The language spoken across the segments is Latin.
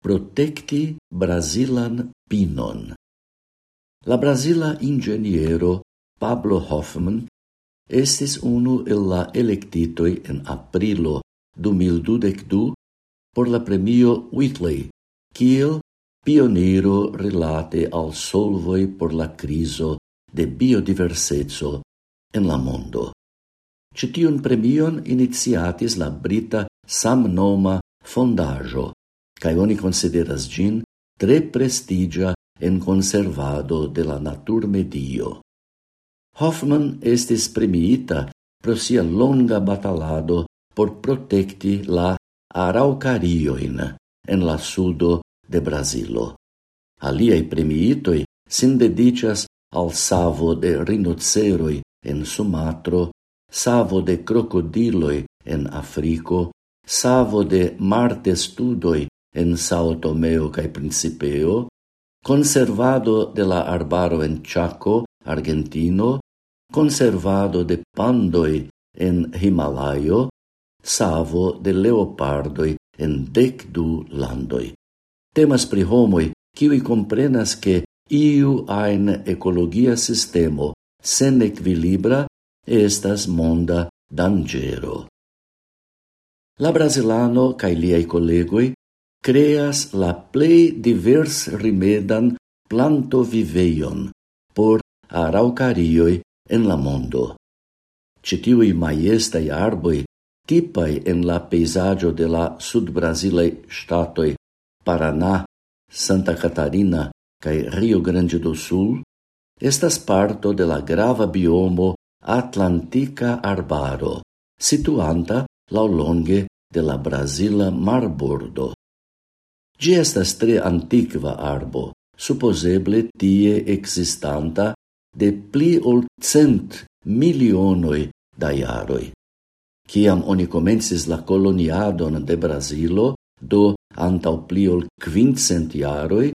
protekti brasilan pinon. La brasila ingeniero Pablo Hoffman estis unu el la electitoi en aprilo 2022 por la premio Whitley kiel pioniro rilate al solvoi por la criso de biodiversezzo en la mondo. Citiun premion iniciatis la brita samnoma fondajo, cae oni consideras gin tre prestigia en conservado de la natur medio. Hoffman estis premiita pro sia longa batalado por protecti la araucarioin en la sudo de Brasilo. Aliai premiitoi sin dedicas al savo de rinoceroi en Sumatro, savo de crocodiloi en Africo, savo de martestudoi en Sao Tomeo cae Principeo, conservado de la arbaro en Chaco, Argentino, conservado de pandoi en Himalayo, savo de leopardoi en dec du landoi. Temas pri homoi, kiwi comprenas che iu ein ecologia sistemo sen equilibra estas monda dangero. La Brasilano cae liai collegoi creas la plei divers rimedan planto viveion por araucarioi en la mondo. Citiui maiestai arboi, tipai en la peisaggio de la sud Brasilei statoi Paraná, Santa Catarina cae Rio Grande do Sul, estas parto de la grava biomo Atlantica Arbaro, situanta laulonge de la Brasila marbordo. Gi estas tre antiqua arbo, supposeble tie existanta de pli ol cent milionoi da iaroi. Ciam oni comensis la coloniadon de Brasilo, do antau pli ol quincent iaroi,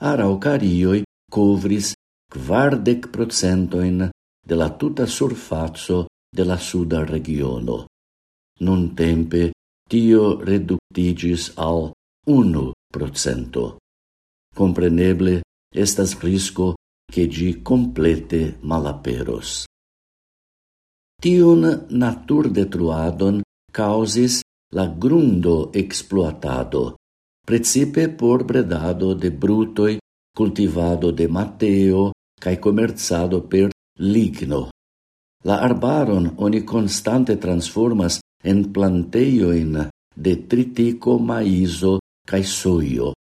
araucarioi covris quardec procentoin de la tuta surfazzo de la suda regiono. Nun tempe tio reductigis al unu procento. Compreneble, estas risco che gi complete malaperos. Tion natur detruadon causis la grundo exploatado, precipe por bredado de brutoi, cultivado de mateo, cae comerzado per ligno. La arbaron oni constante transformas en planteioin de tritico, maizo, cae soio,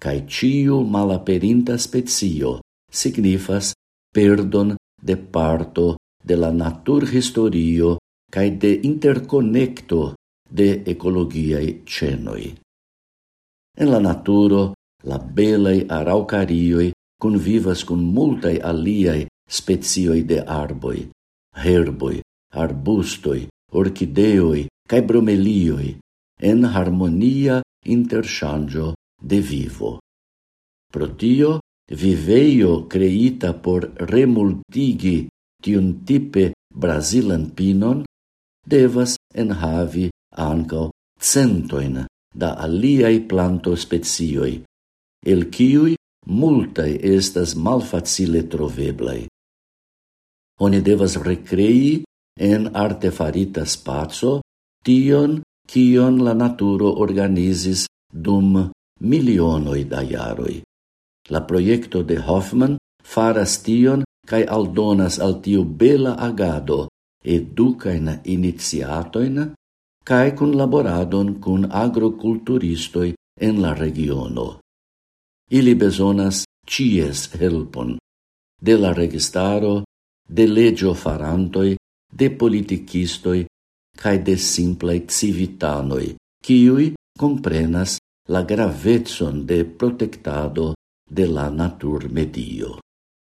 cae ciu malaperinta spezio signifas perdon de parto de la natur historio cae de interconnecto de ecologiae cenoi. En la naturo, la belei araucarioi convivas con multae aliae spezioi de arboi, herboi, arbustoi, orchideoi cae bromelioi, en harmonia interchangio de vivo. Pro tio, viveio creita por remultigi tiun tipe brasilan pinon devas enhavi ancao centoin da aliai planto spezioi, el kiuj multae estas malfacile troveblai. Oni devas recrei en artefarita spazio tion kion la naturo organizis dum milionoi da iaroi. La proiecto de Hoffman faras tion cae aldonas al tiu bela agado educaen iniziatoin cae cun laboradon cun agroculturistoi en la regiono. Ili bezonas cies helpon de la registaro, de legio farantoi, de politicistoi, cae de simplei civitanoi, ciui comprenas la gravetson de protectado de la natur medio.